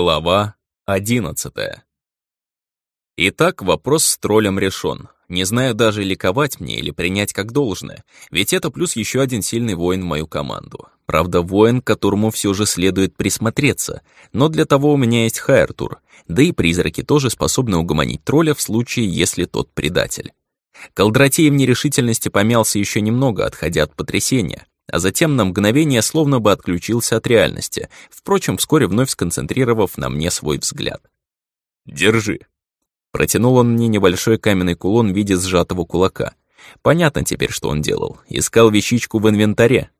Глава одиннадцатая. Итак, вопрос с троллем решен. Не знаю даже, ликовать мне или принять как должное, ведь это плюс еще один сильный воин в мою команду. Правда, воин, к которому все же следует присмотреться, но для того у меня есть Хайртур, да и призраки тоже способны угомонить тролля в случае, если тот предатель. Колдратей в нерешительности помялся еще немного, отходя от потрясения, а затем на мгновение словно бы отключился от реальности, впрочем, вскоре вновь сконцентрировав на мне свой взгляд. «Держи». Протянул он мне небольшой каменный кулон в виде сжатого кулака. Понятно теперь, что он делал. Искал вещичку в инвентаре.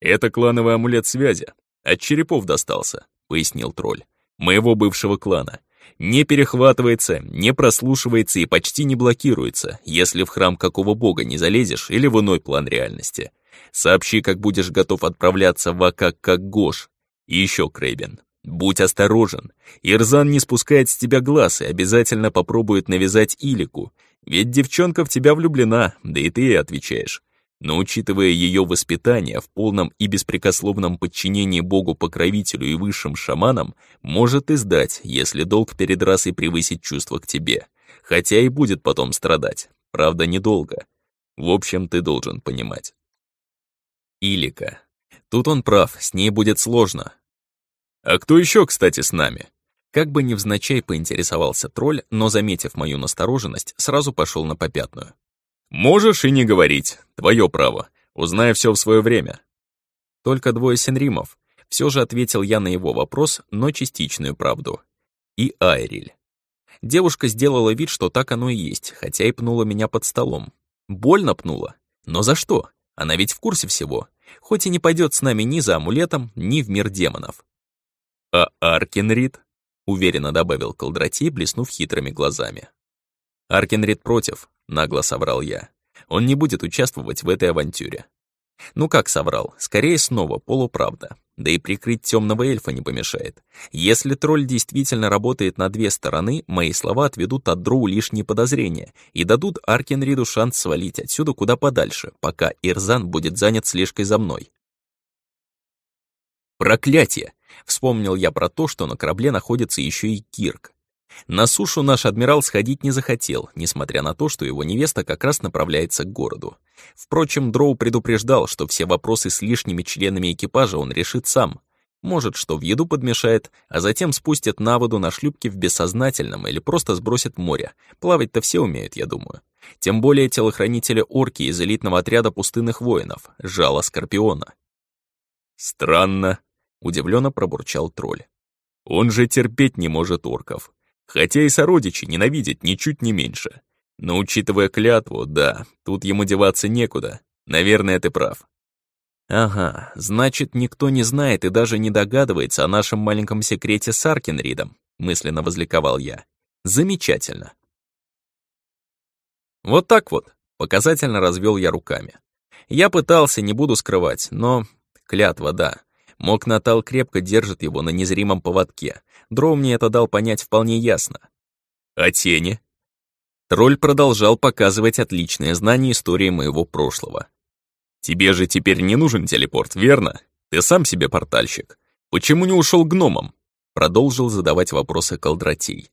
«Это клановый амулет связи. От черепов достался», — пояснил тролль. «Моего бывшего клана. Не перехватывается, не прослушивается и почти не блокируется, если в храм какого бога не залезешь или в иной план реальности. Сообщи, как будешь готов отправляться в Акак как Гош. И еще, Крейбен, будь осторожен. Ирзан не спускает с тебя глаз и обязательно попробует навязать Илику, ведь девчонка в тебя влюблена, да и ты ей отвечаешь. Но учитывая ее воспитание в полном и беспрекословном подчинении Богу-покровителю и высшим шаманам, может и сдать, если долг перед расой превысит чувство к тебе. Хотя и будет потом страдать, правда, недолго. В общем, ты должен понимать. Илика. Тут он прав, с ней будет сложно. А кто еще, кстати, с нами? Как бы невзначай поинтересовался тролль, но, заметив мою настороженность, сразу пошел на попятную. «Можешь и не говорить, твое право. Узнай все в свое время». Только двое синримов. Все же ответил я на его вопрос, но частичную правду. И Айриль. Девушка сделала вид, что так оно и есть, хотя и пнула меня под столом. Больно пнула. Но за что? Она ведь в курсе всего, хоть и не пойдет с нами ни за амулетом, ни в мир демонов. «А Аркенрид?» — уверенно добавил Колдрати, блеснув хитрыми глазами. «Аркенрид против», — нагло соврал я. «Он не будет участвовать в этой авантюре. Ну как соврал, скорее снова полуправда. Да и прикрыть темного эльфа не помешает. Если тролль действительно работает на две стороны, мои слова отведут от Дроу лишние подозрения и дадут Аркенриду шанс свалить отсюда куда подальше, пока Ирзан будет занят слежкой за мной. Проклятие! Вспомнил я про то, что на корабле находится еще и Кирк. На сушу наш адмирал сходить не захотел, несмотря на то, что его невеста как раз направляется к городу. Впрочем, Дроу предупреждал, что все вопросы с лишними членами экипажа он решит сам. Может, что в еду подмешает, а затем спустит на воду на шлюпке в бессознательном или просто сбросит в море. Плавать-то все умеют, я думаю. Тем более телохранители орки из элитного отряда пустынных воинов, жало Скорпиона. «Странно», — удивленно пробурчал тролль. «Он же терпеть не может орков. Хотя и сородичи ненавидят ничуть не меньше. Но учитывая клятву, да, тут ему деваться некуда. Наверное, ты прав. Ага, значит, никто не знает и даже не догадывается о нашем маленьком секрете с Аркенридом, мысленно возликовал я. Замечательно. Вот так вот, показательно развел я руками. Я пытался, не буду скрывать, но... Клятва, да. Мог Натал крепко держит его на незримом поводке. Дроу мне это дал понять вполне ясно. А тени? Тролль продолжал показывать отличное знание истории моего прошлого. «Тебе же теперь не нужен телепорт, верно? Ты сам себе портальщик. Почему не ушел гномом?» Продолжил задавать вопросы Колдратей.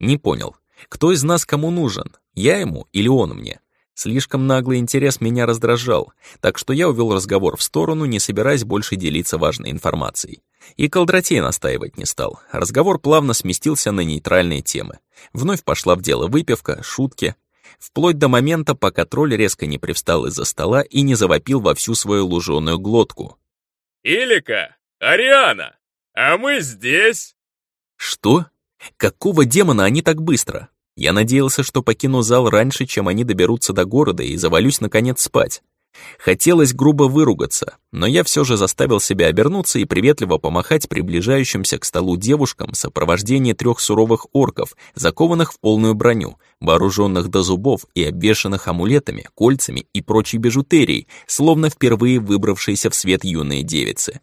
«Не понял, кто из нас кому нужен? Я ему или он мне?» Слишком наглый интерес меня раздражал, так что я увел разговор в сторону, не собираясь больше делиться важной информацией. И колдратей настаивать не стал. Разговор плавно сместился на нейтральные темы. Вновь пошла в дело выпивка, шутки. Вплоть до момента, пока тролль резко не привстал из-за стола и не завопил во всю свою луженую глотку. «Илика! Ариана! А мы здесь!» «Что? Какого демона они так быстро? Я надеялся, что покину зал раньше, чем они доберутся до города и завалюсь, наконец, спать. Хотелось грубо выругаться, но я все же заставил себя обернуться и приветливо помахать приближающимся к столу девушкам в сопровождении трех суровых орков, закованных в полную броню, вооруженных до зубов и обвешанных амулетами, кольцами и прочей бижутерией, словно впервые выбравшиеся в свет юные девицы.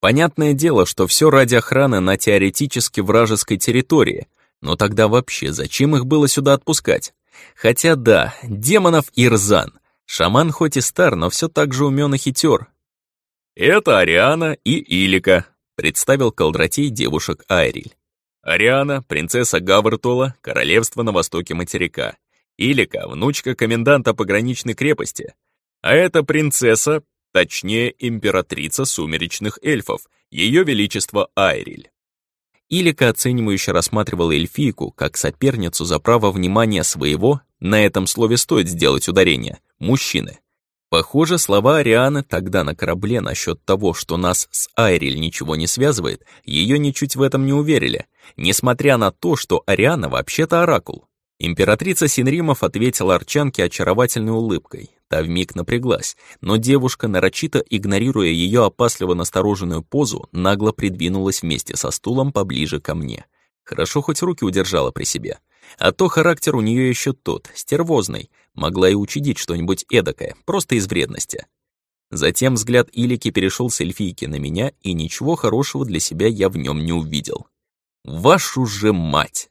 Понятное дело, что все ради охраны на теоретически вражеской территории, но тогда вообще зачем их было сюда отпускать? Хотя да, демонов Ирзан. Шаман хоть и стар, но все так же умен и хитер. «Это Ариана и Илика», представил колдратей девушек Айриль. Ариана, принцесса Гавертола, королевство на востоке материка. Илика, внучка коменданта пограничной крепости. А это принцесса, точнее, императрица сумеречных эльфов, ее величество Айриль. Илика оценивающе рассматривала эльфийку как соперницу за право внимания своего, на этом слове стоит сделать ударение, мужчины. Похоже, слова Арианы тогда на корабле насчет того, что нас с Айриль ничего не связывает, ее ничуть в этом не уверили, несмотря на то, что Ариана вообще-то оракул. Императрица Синримов ответила Арчанке очаровательной улыбкой. Та вмиг напряглась, но девушка, нарочито игнорируя ее опасливо настороженную позу, нагло придвинулась вместе со стулом поближе ко мне. Хорошо хоть руки удержала при себе. А то характер у нее еще тот, стервозный, могла и учудить что-нибудь эдакое, просто из вредности. Затем взгляд Илики перешел с эльфийки на меня, и ничего хорошего для себя я в нем не увидел. Вашу же мать!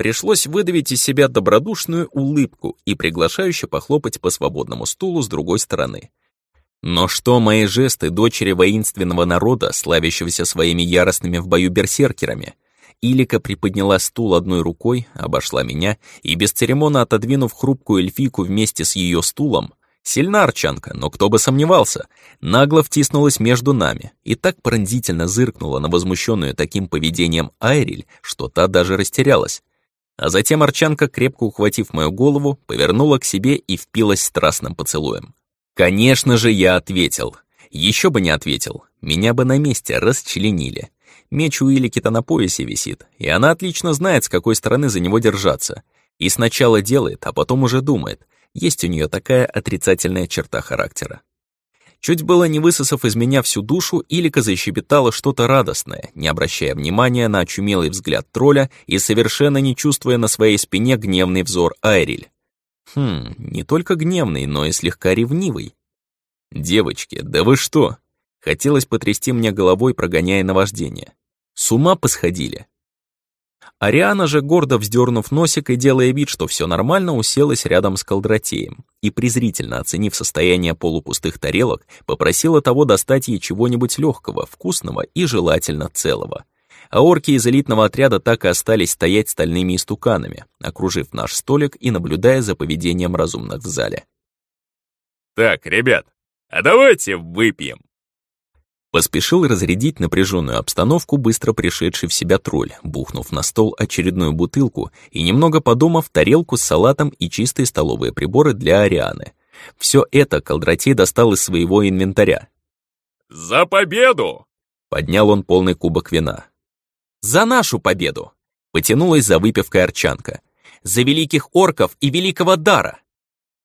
Пришлось выдавить из себя добродушную улыбку и приглашающе похлопать по свободному стулу с другой стороны. Но что мои жесты дочери воинственного народа, славящегося своими яростными в бою берсеркерами? Илика приподняла стул одной рукой, обошла меня и, бесцеремонно отодвинув хрупкую эльфийку вместе с ее стулом, сильна арчанка, но кто бы сомневался, нагло втиснулась между нами и так пронзительно зыркнула на возмущенную таким поведением Айриль, что та даже растерялась. А затем Арчанка, крепко ухватив мою голову, повернула к себе и впилась страстным поцелуем. Конечно же, я ответил. Еще бы не ответил. Меня бы на месте расчленили. Меч у Илики-то на поясе висит, и она отлично знает, с какой стороны за него держаться. И сначала делает, а потом уже думает. Есть у нее такая отрицательная черта характера. Чуть было не высосав из меня всю душу, Илика защебетала что-то радостное, не обращая внимания на очумелый взгляд тролля и совершенно не чувствуя на своей спине гневный взор Айриль. Хм, не только гневный, но и слегка ревнивый. «Девочки, да вы что?» Хотелось потрясти мне головой, прогоняя наваждение. С ума посходили. Ариана же, гордо вздернув носик и делая вид, что все нормально, уселась рядом с колдратеем и, презрительно оценив состояние полупустых тарелок, попросила того достать ей чего-нибудь легкого, вкусного и желательно целого. А орки из элитного отряда так и остались стоять стальными истуканами, окружив наш столик и наблюдая за поведением разумных в зале. «Так, ребят, а давайте выпьем!» Поспешил разрядить напряженную обстановку быстро пришедший в себя тролль, бухнув на стол очередную бутылку и, немного подумав, тарелку с салатом и чистые столовые приборы для Арианы. Все это Колдратей достал из своего инвентаря. «За победу!» Поднял он полный кубок вина. «За нашу победу!» Потянулась за выпивкой Арчанка. «За великих орков и великого дара!»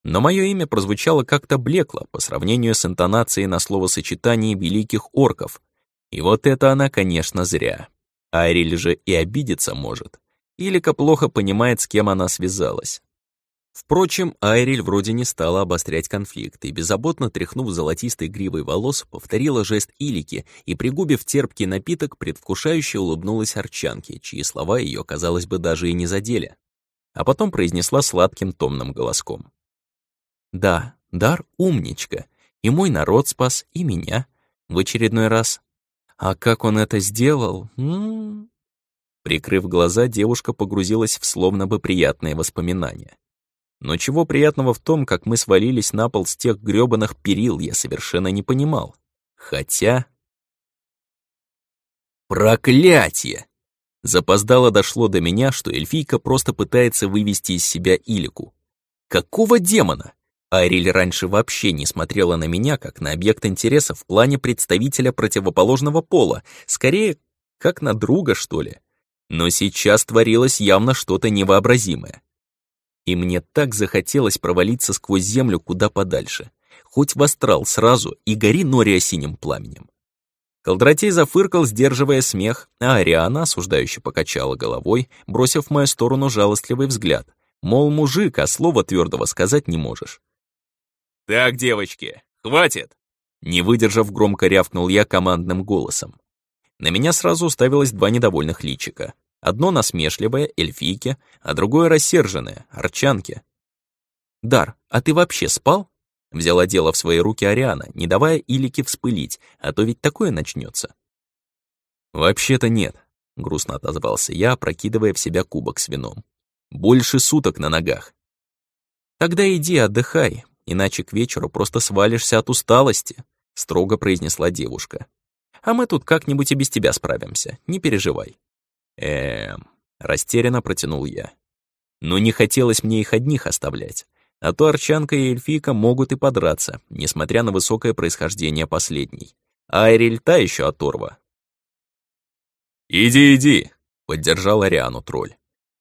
Но мое имя прозвучало как-то блекло по сравнению с интонацией на словосочетании великих орков. И вот это она, конечно, зря. Айриль же и обидеться может. Илика плохо понимает, с кем она связалась. Впрочем, Айриль вроде не стала обострять конфликт и, беззаботно тряхнув золотистой гривой волос, повторила жест Илики и, пригубив терпкий напиток, предвкушающе улыбнулась Арчанке, чьи слова ее, казалось бы, даже и не задели. А потом произнесла сладким томным голоском. Да, дар умничка. И мой народ спас, и меня. В очередной раз. А как он это сделал? М -м -м. Прикрыв глаза, девушка погрузилась в словно бы приятные воспоминания. Но чего приятного в том, как мы свалились на пол с тех грёбаных перил, я совершенно не понимал. Хотя... Проклятие! Запоздало дошло до меня, что эльфийка просто пытается вывести из себя Илику. Какого демона? Айриль раньше вообще не смотрела на меня как на объект интереса в плане представителя противоположного пола, скорее, как на друга, что ли. Но сейчас творилось явно что-то невообразимое. И мне так захотелось провалиться сквозь землю куда подальше. Хоть в астрал сразу и гори Нория синим пламенем. Колдратей зафыркал, сдерживая смех, а Ариана осуждающе покачала головой, бросив в мою сторону жалостливый взгляд. Мол, мужик, а слова твердого сказать не можешь. «Так, девочки, хватит!» Не выдержав, громко рявкнул я командным голосом. На меня сразу уставилось два недовольных личика. Одно насмешливое, эльфийки, а другое рассерженное, арчанки. «Дар, а ты вообще спал?» Взяла дело в свои руки Ариана, не давая Илике вспылить, а то ведь такое начнется. «Вообще-то нет», — грустно отозвался я, прокидывая в себя кубок с вином. «Больше суток на ногах». «Тогда иди отдыхай, иначе к вечеру просто свалишься от усталости», — строго произнесла девушка. «А мы тут как-нибудь и без тебя справимся, не переживай». «Эм...» — растерянно протянул я. «Но не хотелось мне их одних оставлять, а то Арчанка и Эльфийка могут и подраться, несмотря на высокое происхождение последней. А Айриль еще оторва». «Иди, иди», — поддержал Ариану тролль.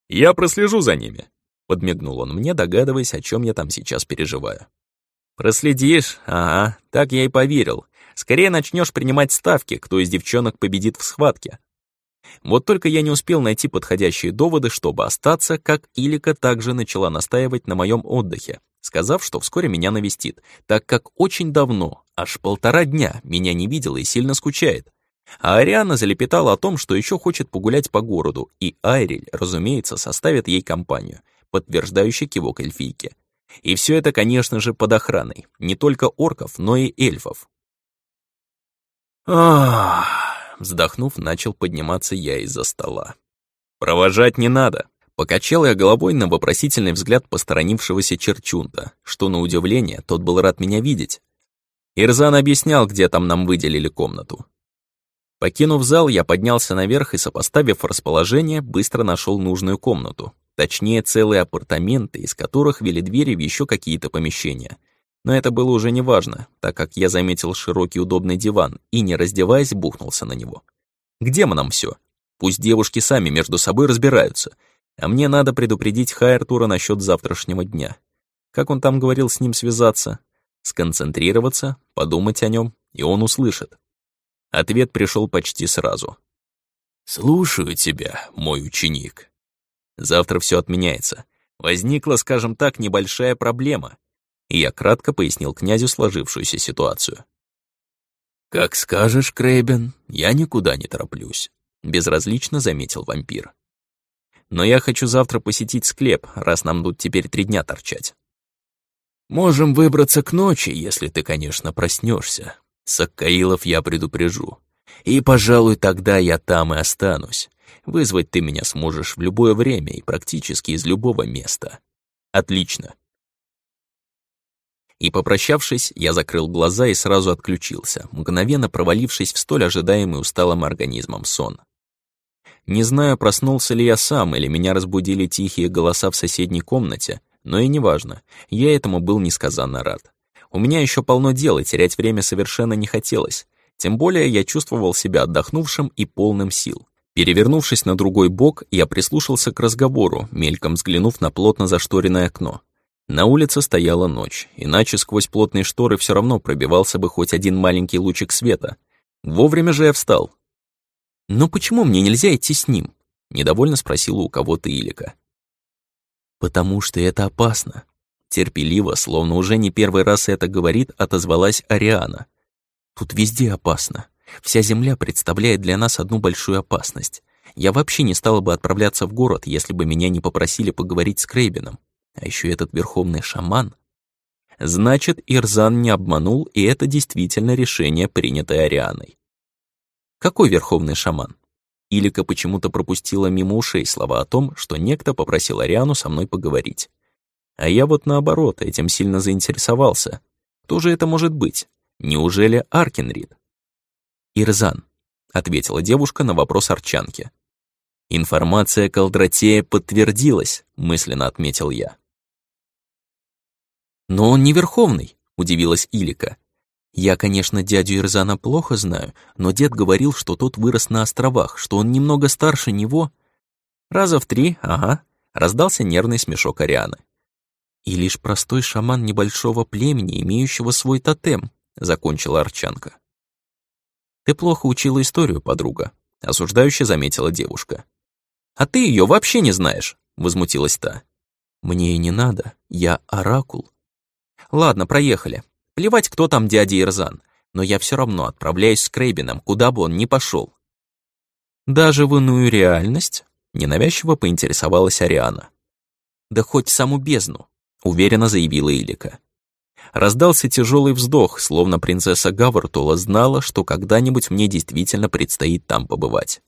«Я прослежу за ними». Подмигнул он мне, догадываясь, о чем я там сейчас переживаю. «Проследишь? Ага, так я и поверил. Скорее начнешь принимать ставки, кто из девчонок победит в схватке. Вот только я не успел найти подходящие доводы, чтобы остаться, как Илика также начала настаивать на моем отдыхе, сказав, что вскоре меня навестит, так как очень давно, аж полтора дня, меня не видела и сильно скучает. А Ариана залепетала о том, что еще хочет погулять по городу, и Айриль, разумеется, составит ей компанию, подтверждающий кивок эльфийки. И все это, конечно же, под охраной, не только орков, но и эльфов. Ах, вздохнув, начал подниматься я из-за стола. Провожать не надо. Покачал я головой на вопросительный взгляд посторонившегося Черчунта, что, на удивление, тот был рад меня видеть. Ирзан объяснял, где там нам выделили комнату. Покинув зал, я поднялся наверх и, сопоставив расположение, быстро нашел нужную комнату. Точнее, целые апартаменты, из которых вели двери в еще какие-то помещения. Но это было уже неважно, так как я заметил широкий удобный диван и, не раздеваясь, бухнулся на него. К демонам все. Пусть девушки сами между собой разбираются. А мне надо предупредить Хайртура насчет завтрашнего дня. Как он там говорил с ним связаться? Сконцентрироваться, подумать о нем, и он услышит. Ответ пришел почти сразу. «Слушаю тебя, мой ученик», Завтра все отменяется. Возникла, скажем так, небольшая проблема. И я кратко пояснил князю сложившуюся ситуацию. «Как скажешь, Крейбен, я никуда не тороплюсь», — безразлично заметил вампир. «Но я хочу завтра посетить склеп, раз нам тут теперь три дня торчать». «Можем выбраться к ночи, если ты, конечно, проснешься. Саккаилов я предупрежу. И, пожалуй, тогда я там и останусь. Вызвать ты меня сможешь в любое время и практически из любого места. Отлично. И попрощавшись, я закрыл глаза и сразу отключился, мгновенно провалившись в столь ожидаемый усталым организмом сон. Не знаю, проснулся ли я сам, или меня разбудили тихие голоса в соседней комнате, но и неважно, я этому был несказанно рад. У меня еще полно дел, и терять время совершенно не хотелось. Тем более я чувствовал себя отдохнувшим и полным сил. Перевернувшись на другой бок, я прислушался к разговору, мельком взглянув на плотно зашторенное окно. На улице стояла ночь, иначе сквозь плотные шторы все равно пробивался бы хоть один маленький лучик света. Вовремя же я встал. «Но почему мне нельзя идти с ним?» — недовольно спросила у кого-то Илика. «Потому что это опасно». Терпеливо, словно уже не первый раз это говорит, отозвалась Ариана. «Тут везде опасно. Вся Земля представляет для нас одну большую опасность. Я вообще не стала бы отправляться в город, если бы меня не попросили поговорить с Крейбеном. А еще этот верховный шаман. Значит, Ирзан не обманул, и это действительно решение, принятое Арианой. Какой верховный шаман? Илика почему-то пропустила мимо ушей слова о том, что некто попросил Ариану со мной поговорить. А я вот наоборот этим сильно заинтересовался. Кто же это может быть? Неужели Аркенрид? «Ирзан», — ответила девушка на вопрос Арчанки. «Информация Колдратея подтвердилась», — мысленно отметил я. «Но он не Верховный», — удивилась Илика. «Я, конечно, дядю Ирзана плохо знаю, но дед говорил, что тот вырос на островах, что он немного старше него». «Раза в три, ага», — раздался нервный смешок Арианы. «И лишь простой шаман небольшого племени, имеющего свой тотем», — закончила Арчанка. «Ты плохо учила историю, подруга», — осуждающе заметила девушка. «А ты ее вообще не знаешь», — возмутилась та. «Мне и не надо, я оракул». «Ладно, проехали. Плевать, кто там дядя Ирзан, но я все равно отправляюсь с Крейбином, куда бы он ни пошел. «Даже в иную реальность?» — ненавязчиво поинтересовалась Ариана. «Да хоть саму бездну», — уверенно заявила Илика. Раздался тяжелый вздох, словно принцесса Гавартула знала, что когда-нибудь мне действительно предстоит там побывать.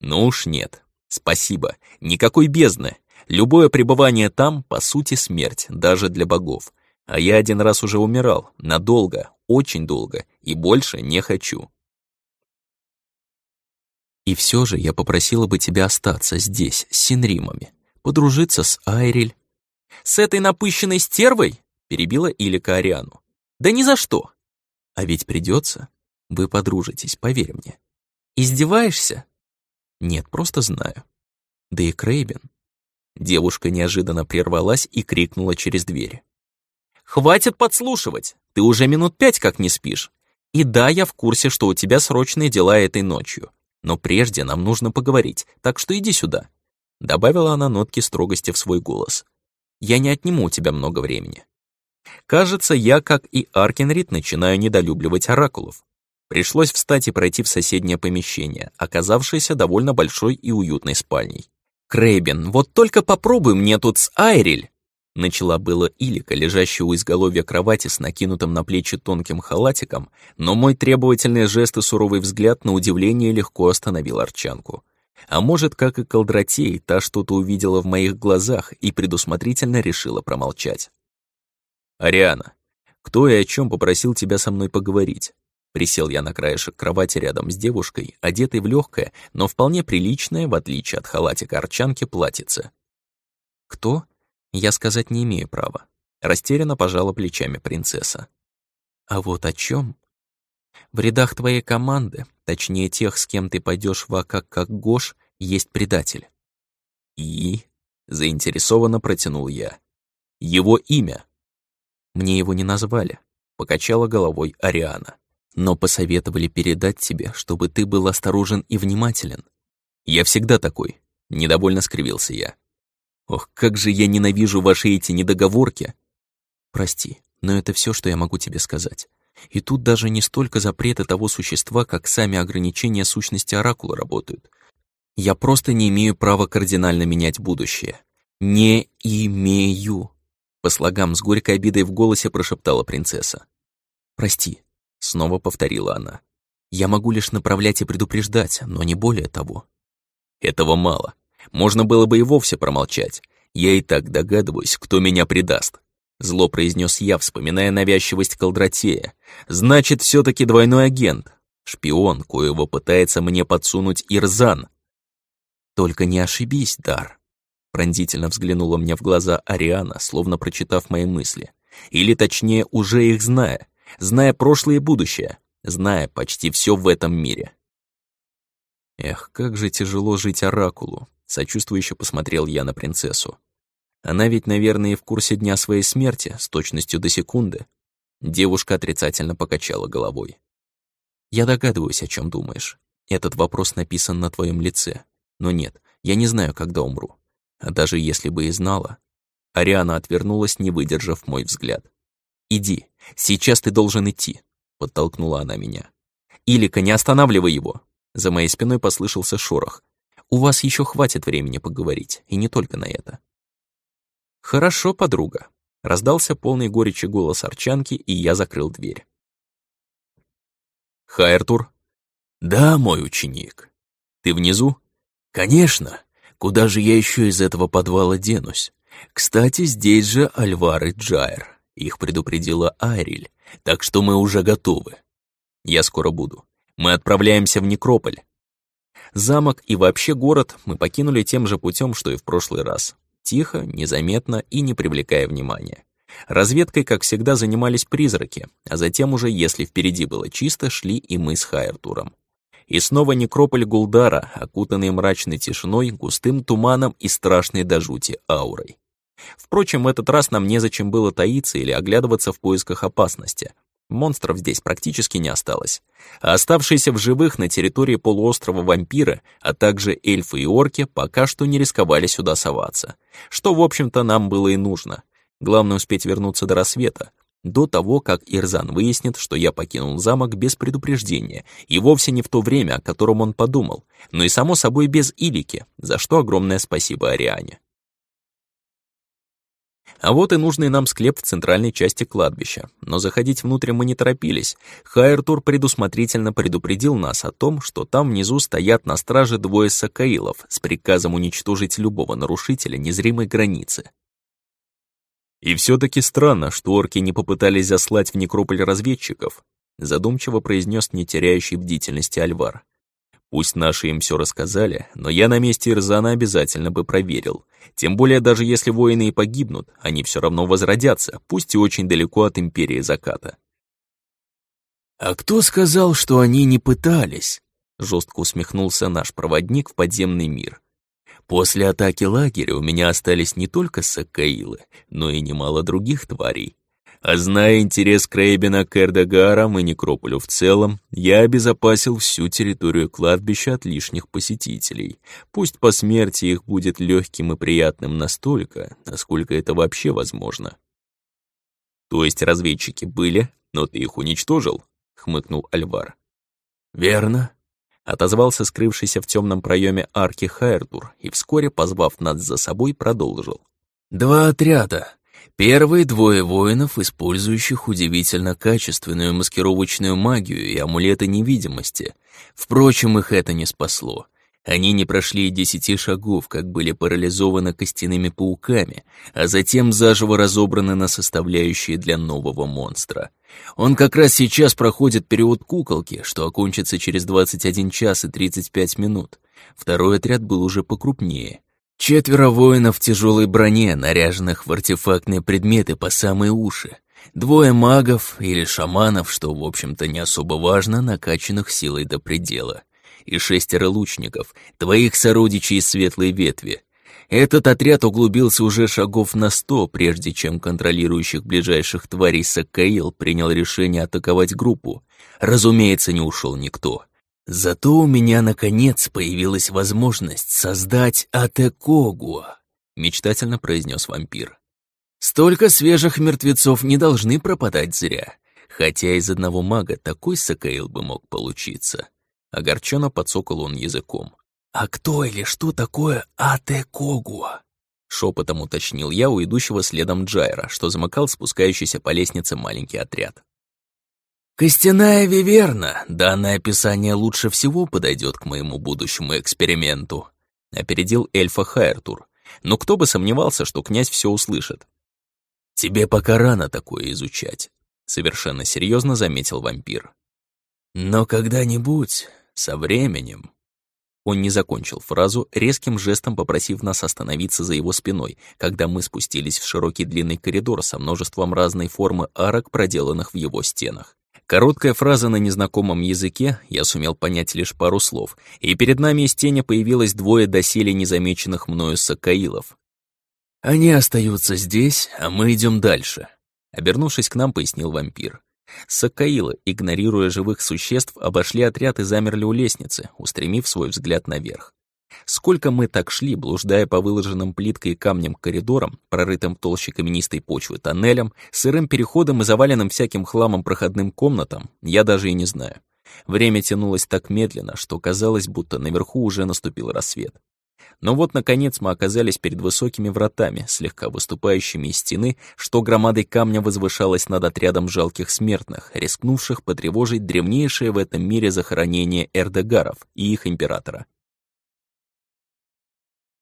Ну уж нет. Спасибо. Никакой бездны. Любое пребывание там, по сути, смерть, даже для богов. А я один раз уже умирал, надолго, очень долго, и больше не хочу. И все же я попросила бы тебя остаться здесь, с Синримами, подружиться с Айриль. «С этой напыщенной стервой?» — перебила Илика Ариану. «Да ни за что!» «А ведь придется. Вы подружитесь, поверь мне». «Издеваешься?» «Нет, просто знаю». «Да и Крейбен». Девушка неожиданно прервалась и крикнула через дверь. «Хватит подслушивать! Ты уже минут пять как не спишь. И да, я в курсе, что у тебя срочные дела этой ночью. Но прежде нам нужно поговорить, так что иди сюда». Добавила она нотки строгости в свой голос. «Я не отниму у тебя много времени». Кажется, я, как и Аркенрид, начинаю недолюбливать оракулов. Пришлось встать и пройти в соседнее помещение, оказавшееся довольно большой и уютной спальней. «Крейбен, вот только попробуй мне тут с Айриль!» Начала было Илика, лежащая у изголовья кровати с накинутым на плечи тонким халатиком, но мой требовательный жест и суровый взгляд на удивление легко остановил Арчанку. А может, как и Колдратей, та что-то увидела в моих глазах и предусмотрительно решила промолчать. «Ариана, кто и о чем попросил тебя со мной поговорить?» Присел я на краешек кровати рядом с девушкой, одетой в легкое, но вполне приличное, в отличие от халатика Арчанки, платьице. «Кто?» Я сказать не имею права. Растерянно пожала плечами принцесса. А вот о чем? В рядах твоей команды, точнее тех, с кем ты пойдешь в АК как Гош, есть предатель. И? Заинтересованно протянул я. Его имя. Мне его не назвали, покачала головой Ариана. Но посоветовали передать тебе, чтобы ты был осторожен и внимателен. Я всегда такой, недовольно скривился я. Ох, как же я ненавижу ваши эти недоговорки. Прости, но это все, что я могу тебе сказать. И тут даже не столько запреты того существа, как сами ограничения сущности Оракула работают. Я просто не имею права кардинально менять будущее. Не имею. По слогам с горькой обидой в голосе прошептала принцесса. «Прости», — снова повторила она. «Я могу лишь направлять и предупреждать, но не более того». «Этого мало. Можно было бы и вовсе промолчать. Я и так догадываюсь, кто меня предаст. Зло произнес я, вспоминая навязчивость колдратея. Значит, все таки двойной агент. Шпион, коего пытается мне подсунуть Ирзан. Только не ошибись, Дар. Пронзительно взглянула мне в глаза Ариана, словно прочитав мои мысли. Или точнее, уже их зная. Зная прошлое и будущее. Зная почти все в этом мире. Эх, как же тяжело жить Оракулу. Сочувствующе посмотрел я на принцессу. Она ведь, наверное, и в курсе дня своей смерти, с точностью до секунды. Девушка отрицательно покачала головой. Я догадываюсь, о чем думаешь. Этот вопрос написан на твоем лице. Но нет, я не знаю, когда умру. А даже если бы и знала... Ариана отвернулась, не выдержав мой взгляд. «Иди, сейчас ты должен идти», — подтолкнула она меня. «Илика, не останавливай его!» За моей спиной послышался шорох, у вас еще хватит времени поговорить, и не только на это. Хорошо, подруга. Раздался полный горечи голос Арчанки, и я закрыл дверь. Хайртур. Да, мой ученик. Ты внизу? Конечно. Куда же я еще из этого подвала денусь? Кстати, здесь же Альвар и Джайр. Их предупредила Айриль, так что мы уже готовы. Я скоро буду. Мы отправляемся в Некрополь. Замок и вообще город мы покинули тем же путем, что и в прошлый раз. Тихо, незаметно и не привлекая внимания. Разведкой, как всегда, занимались призраки, а затем уже, если впереди было чисто, шли и мы с Хайртуром. И снова некрополь Гулдара, окутанный мрачной тишиной, густым туманом и страшной до жути аурой. Впрочем, этот раз нам незачем было таиться или оглядываться в поисках опасности. Монстров здесь практически не осталось. А оставшиеся в живых на территории полуострова вампиры, а также эльфы и орки, пока что не рисковали сюда соваться. Что, в общем-то, нам было и нужно. Главное успеть вернуться до рассвета, до того, как Ирзан выяснит, что я покинул замок без предупреждения, и вовсе не в то время, о котором он подумал, но и, само собой, без Илики, за что огромное спасибо Ариане. А вот и нужный нам склеп в центральной части кладбища. Но заходить внутрь мы не торопились. Хайртур предусмотрительно предупредил нас о том, что там внизу стоят на страже двое сакаилов с приказом уничтожить любого нарушителя незримой границы. И все таки странно, что орки не попытались заслать в некрополь разведчиков, задумчиво произнес не теряющий бдительности Альвар. Пусть наши им все рассказали, но я на месте Ирзана обязательно бы проверил. Тем более, даже если воины и погибнут, они все равно возродятся, пусть и очень далеко от Империи Заката. «А кто сказал, что они не пытались?» Жестко усмехнулся наш проводник в подземный мир. «После атаки лагеря у меня остались не только сакаилы, но и немало других тварей. А зная интерес Крейбена к Эрдогарам и Некрополю в целом, я обезопасил всю территорию кладбища от лишних посетителей. Пусть по смерти их будет легким и приятным настолько, насколько это вообще возможно. То есть разведчики были, но ты их уничтожил? хмыкнул Альвар. Верно, отозвался скрывшийся в темном проеме арки Хайрдур и вскоре, позвав нас за собой, продолжил. Два отряда, Первые двое воинов, использующих удивительно качественную маскировочную магию и амулеты невидимости. Впрочем, их это не спасло. Они не прошли и десяти шагов, как были парализованы костяными пауками, а затем заживо разобраны на составляющие для нового монстра. Он как раз сейчас проходит период куколки, что окончится через 21 час и 35 минут. Второй отряд был уже покрупнее. Четверо воинов в тяжелой броне, наряженных в артефактные предметы по самые уши. Двое магов или шаманов, что, в общем-то, не особо важно, накачанных силой до предела. И шестеро лучников, твоих сородичей из светлой ветви. Этот отряд углубился уже шагов на сто, прежде чем контролирующих ближайших тварей Сакаил принял решение атаковать группу. Разумеется, не ушел никто. Зато у меня, наконец, появилась возможность создать Атекогуа, мечтательно произнес вампир. Столько свежих мертвецов не должны пропадать зря, хотя из одного мага такой Сакаил бы мог получиться. Огорченно подсокал он языком. «А кто или что такое Атекогуа?» Шепотом уточнил я у идущего следом Джайра, что замыкал спускающийся по лестнице маленький отряд. Костяная виверна, данное описание лучше всего подойдет к моему будущему эксперименту. Опередил эльфа Хайртур. Но кто бы сомневался, что князь все услышит. Тебе пока рано такое изучать, совершенно серьезно заметил вампир. Но когда-нибудь, со временем... Он не закончил фразу, резким жестом попросив нас остановиться за его спиной, когда мы спустились в широкий длинный коридор со множеством разной формы арок, проделанных в его стенах. Короткая фраза на незнакомом языке, я сумел понять лишь пару слов, и перед нами из тени появилось двое доселе незамеченных мною сакаилов. «Они остаются здесь, а мы идем дальше», — обернувшись к нам, пояснил вампир. Сакаилы, игнорируя живых существ, обошли отряд и замерли у лестницы, устремив свой взгляд наверх. Сколько мы так шли, блуждая по выложенным плиткой и камнем коридорам, прорытым в толще каменистой почвы тоннелям, сырым переходом и заваленным всяким хламом проходным комнатам, я даже и не знаю. Время тянулось так медленно, что казалось, будто наверху уже наступил рассвет. Но вот, наконец, мы оказались перед высокими вратами, слегка выступающими из стены, что громадой камня возвышалось над отрядом жалких смертных, рискнувших потревожить древнейшее в этом мире захоронение эрдегаров и их императора.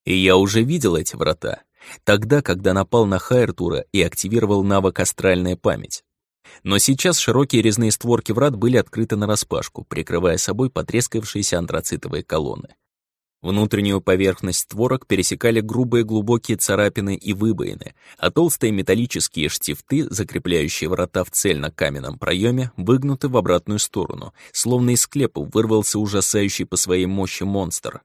И я уже видел эти врата, тогда, когда напал на Хайртура и активировал навык «Астральная память». Но сейчас широкие резные створки врат были открыты нараспашку, прикрывая собой потрескавшиеся антрацитовые колонны. Внутреннюю поверхность створок пересекали грубые глубокие царапины и выбоины, а толстые металлические штифты, закрепляющие врата в цельно каменном проеме, выгнуты в обратную сторону, словно из склепа вырвался ужасающий по своей мощи монстр.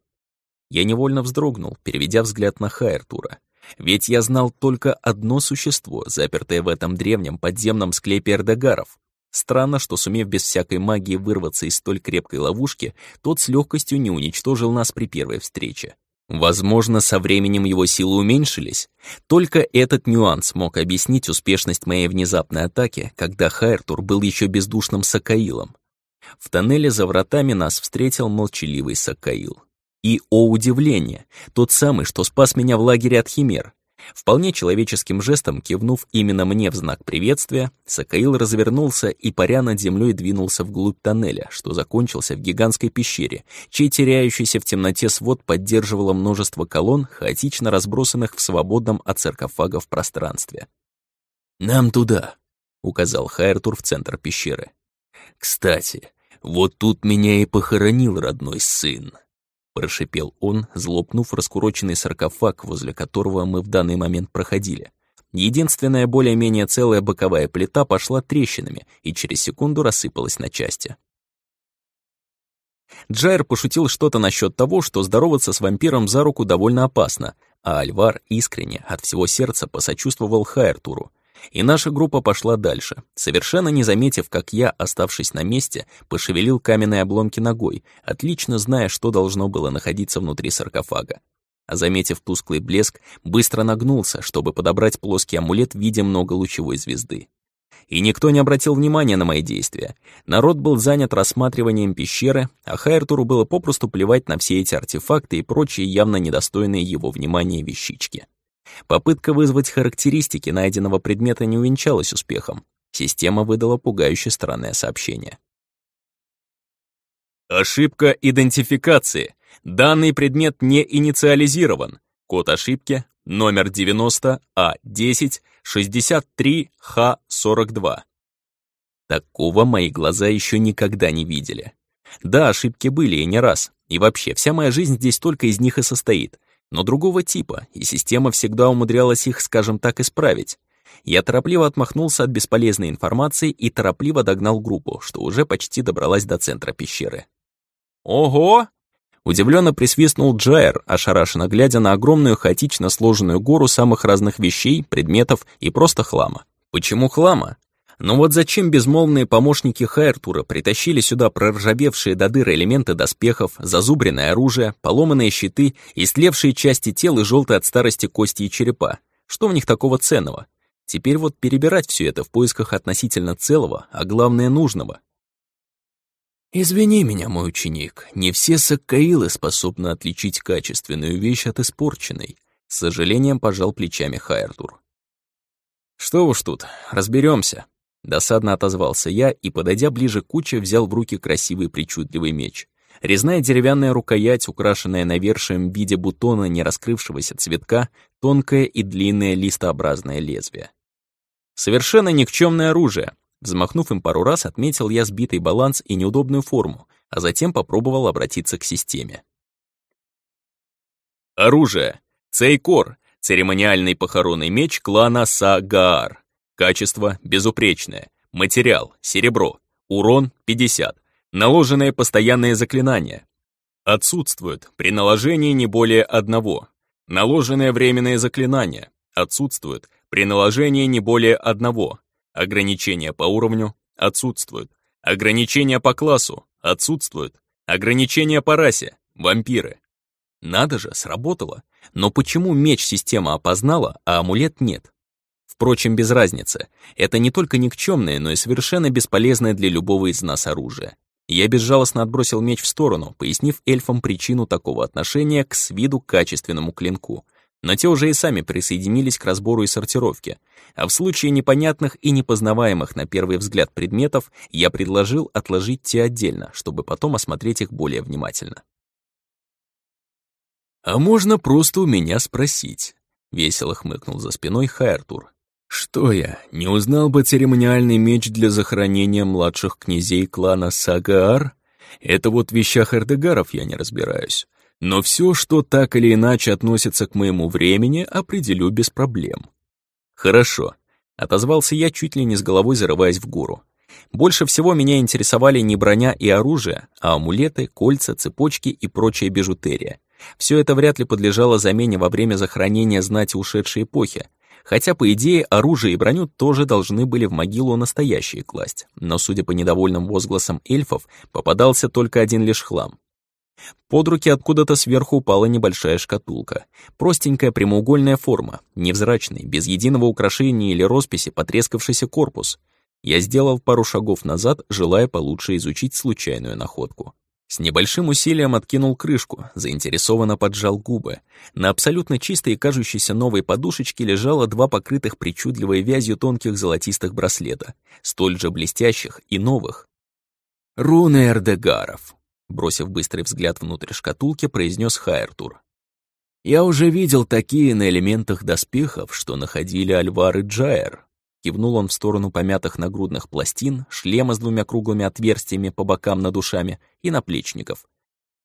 Я невольно вздрогнул, переведя взгляд на Хайртура. Ведь я знал только одно существо, запертое в этом древнем подземном склепе эрдегаров. Странно, что, сумев без всякой магии вырваться из столь крепкой ловушки, тот с легкостью не уничтожил нас при первой встрече. Возможно, со временем его силы уменьшились. Только этот нюанс мог объяснить успешность моей внезапной атаки, когда Хайртур был еще бездушным Сакаилом. В тоннеле за вратами нас встретил молчаливый Сакаил. И, о удивление, тот самый, что спас меня в лагере от химер. Вполне человеческим жестом, кивнув именно мне в знак приветствия, Сакаил развернулся и, паря над землей, двинулся вглубь тоннеля, что закончился в гигантской пещере, чей теряющийся в темноте свод поддерживало множество колонн, хаотично разбросанных в свободном от саркофагов пространстве. «Нам туда», — указал Хайртур в центр пещеры. «Кстати, вот тут меня и похоронил родной сын» прошипел он, злопнув раскуроченный саркофаг, возле которого мы в данный момент проходили. Единственная более-менее целая боковая плита пошла трещинами и через секунду рассыпалась на части. Джайр пошутил что-то насчет того, что здороваться с вампиром за руку довольно опасно, а Альвар искренне, от всего сердца посочувствовал Хайртуру, и наша группа пошла дальше, совершенно не заметив, как я, оставшись на месте, пошевелил каменные обломки ногой, отлично зная, что должно было находиться внутри саркофага. А заметив тусклый блеск, быстро нагнулся, чтобы подобрать плоский амулет в виде многолучевой звезды. И никто не обратил внимания на мои действия. Народ был занят рассматриванием пещеры, а Хайртуру было попросту плевать на все эти артефакты и прочие явно недостойные его внимания вещички. Попытка вызвать характеристики найденного предмета не увенчалась успехом. Система выдала пугающе странное сообщение. Ошибка идентификации. Данный предмет не инициализирован. Код ошибки номер 90А1063Х42. Такого мои глаза еще никогда не видели. Да, ошибки были и не раз. И вообще, вся моя жизнь здесь только из них и состоит но другого типа, и система всегда умудрялась их, скажем так, исправить. Я торопливо отмахнулся от бесполезной информации и торопливо догнал группу, что уже почти добралась до центра пещеры. «Ого!» Удивленно присвистнул Джайер, ошарашенно глядя на огромную хаотично сложенную гору самых разных вещей, предметов и просто хлама. Почему хлама? Но вот зачем безмолвные помощники Хайртура притащили сюда проржавевшие до дыры элементы доспехов, зазубренное оружие, поломанные щиты, истлевшие части тел и желтые от старости кости и черепа? Что в них такого ценного? Теперь вот перебирать все это в поисках относительно целого, а главное нужного. «Извини меня, мой ученик, не все саккаилы способны отличить качественную вещь от испорченной», с сожалением пожал плечами Хайртур. «Что уж тут, разберемся. Досадно отозвался я и, подойдя ближе к куче, взял в руки красивый причудливый меч. Резная деревянная рукоять, украшенная навершием в виде бутона не раскрывшегося цветка, тонкое и длинное листообразное лезвие. Совершенно никчемное оружие. Взмахнув им пару раз, отметил я сбитый баланс и неудобную форму, а затем попробовал обратиться к системе. Оружие. Цейкор. Церемониальный похоронный меч клана Сагаар. Качество безупречное. Материал серебро. Урон 50. Наложенные постоянные заклинания. Отсутствует при наложении не более одного. Наложенные временные заклинания. Отсутствует при наложении не более одного. Ограничения по уровню отсутствуют. Ограничения по классу отсутствуют. Ограничения по расе вампиры. Надо же, сработало. Но почему меч система опознала, а амулет нет? Впрочем, без разницы. Это не только никчемное, но и совершенно бесполезное для любого из нас оружие. Я безжалостно отбросил меч в сторону, пояснив эльфам причину такого отношения к с виду качественному клинку. Но те уже и сами присоединились к разбору и сортировке. А в случае непонятных и непознаваемых на первый взгляд предметов я предложил отложить те отдельно, чтобы потом осмотреть их более внимательно. «А можно просто у меня спросить?» — весело хмыкнул за спиной Хайртур, что я, не узнал бы церемониальный меч для захоронения младших князей клана Сагаар? Это вот в вещах Эрдегаров я не разбираюсь. Но все, что так или иначе относится к моему времени, определю без проблем. Хорошо. Отозвался я, чуть ли не с головой зарываясь в гору. Больше всего меня интересовали не броня и оружие, а амулеты, кольца, цепочки и прочая бижутерия. Все это вряд ли подлежало замене во время захоронения знати ушедшей эпохи, Хотя, по идее, оружие и броню тоже должны были в могилу настоящие класть, но, судя по недовольным возгласам эльфов, попадался только один лишь хлам. Под руки откуда-то сверху упала небольшая шкатулка. Простенькая прямоугольная форма, невзрачный, без единого украшения или росписи потрескавшийся корпус. Я сделал пару шагов назад, желая получше изучить случайную находку. С небольшим усилием откинул крышку, заинтересованно поджал губы. На абсолютно чистой и кажущейся новой подушечке лежало два покрытых причудливой вязью тонких золотистых браслета, столь же блестящих и новых. «Руны Эрдегаров», — бросив быстрый взгляд внутрь шкатулки, произнес Хайртур. «Я уже видел такие на элементах доспехов, что находили Альвар и Джайер, Кивнул он в сторону помятых нагрудных пластин, шлема с двумя круглыми отверстиями по бокам над ушами и наплечников.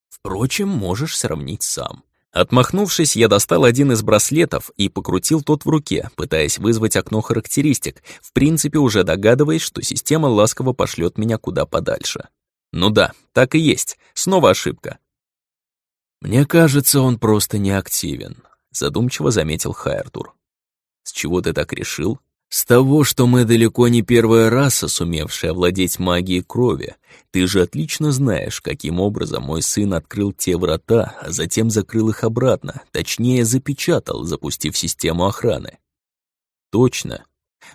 Впрочем, можешь сравнить сам. Отмахнувшись, я достал один из браслетов и покрутил тот в руке, пытаясь вызвать окно характеристик, в принципе уже догадываясь, что система ласково пошлет меня куда подальше. Ну да, так и есть, снова ошибка. «Мне кажется, он просто неактивен», — задумчиво заметил Хайртур. «С чего ты так решил?» С того, что мы далеко не первая раса, сумевшая овладеть магией крови, ты же отлично знаешь, каким образом мой сын открыл те врата, а затем закрыл их обратно, точнее запечатал, запустив систему охраны. Точно.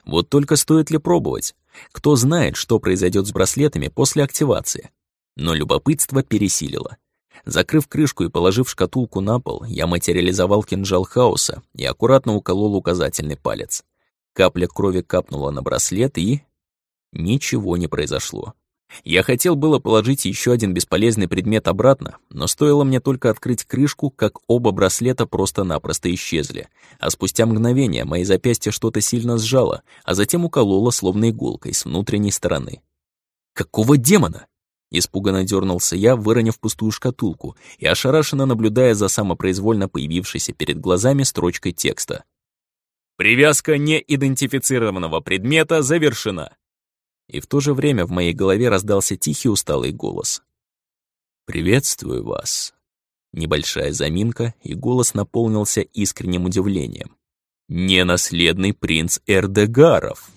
Вот только стоит ли пробовать? Кто знает, что произойдет с браслетами после активации? Но любопытство пересилило. Закрыв крышку и положив шкатулку на пол, я материализовал кинжал хаоса и аккуратно уколол указательный палец. Капля крови капнула на браслет и... Ничего не произошло. Я хотел было положить еще один бесполезный предмет обратно, но стоило мне только открыть крышку, как оба браслета просто-напросто исчезли, а спустя мгновение мои запястья что-то сильно сжало, а затем укололо словно иголкой с внутренней стороны. «Какого демона?» Испуганно дернулся я, выронив пустую шкатулку и ошарашенно наблюдая за самопроизвольно появившейся перед глазами строчкой текста. Привязка неидентифицированного предмета завершена. И в то же время в моей голове раздался тихий усталый голос. «Приветствую вас». Небольшая заминка, и голос наполнился искренним удивлением. «Ненаследный принц Эрдегаров!»